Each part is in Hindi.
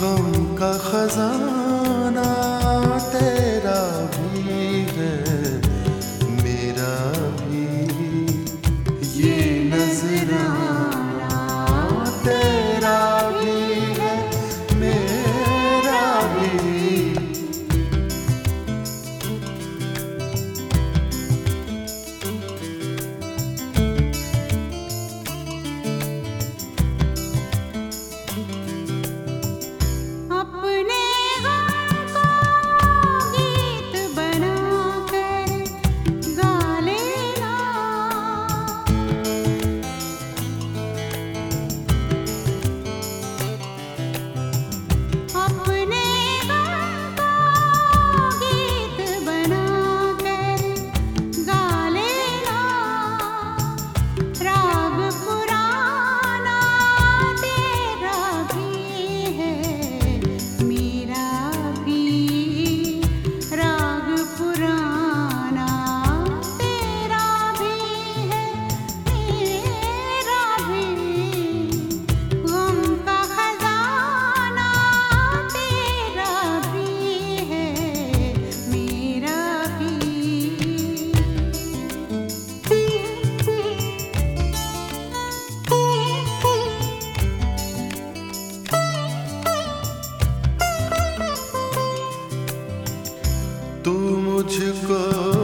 गम का खजाना। मुझको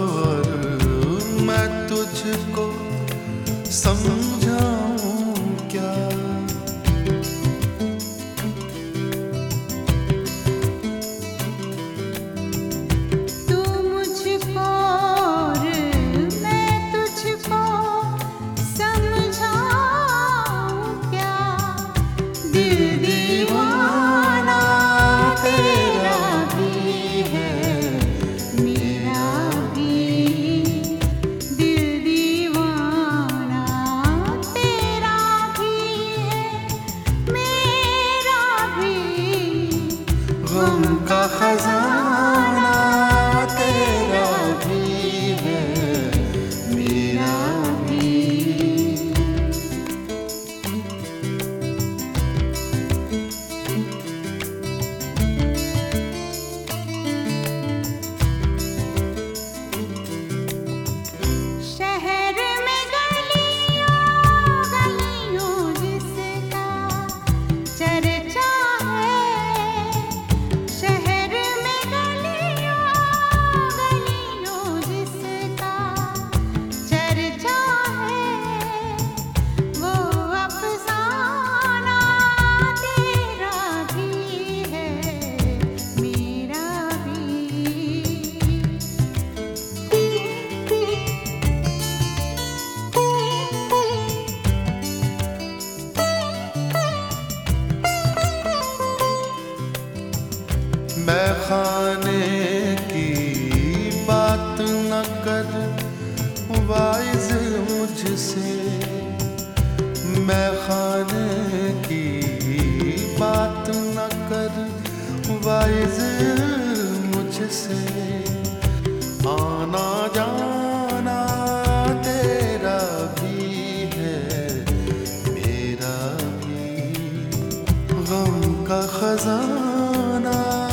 मैं खाने की बात न कर, वाइज मुझसे। मैं खाने की बात न कर, वाइज मुझसे। आना जाना तेरा भी है, मेरा भी। गम का खजाना